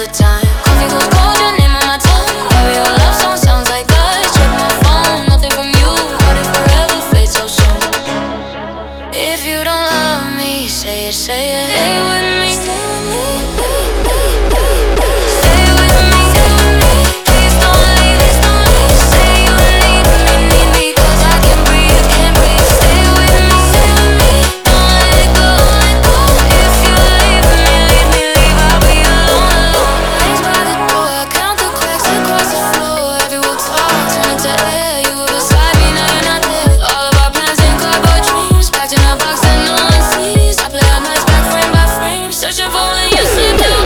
the time. on my seas I play out my frame by frame. Searching for the use